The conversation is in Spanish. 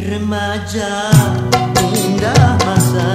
remaja indah masa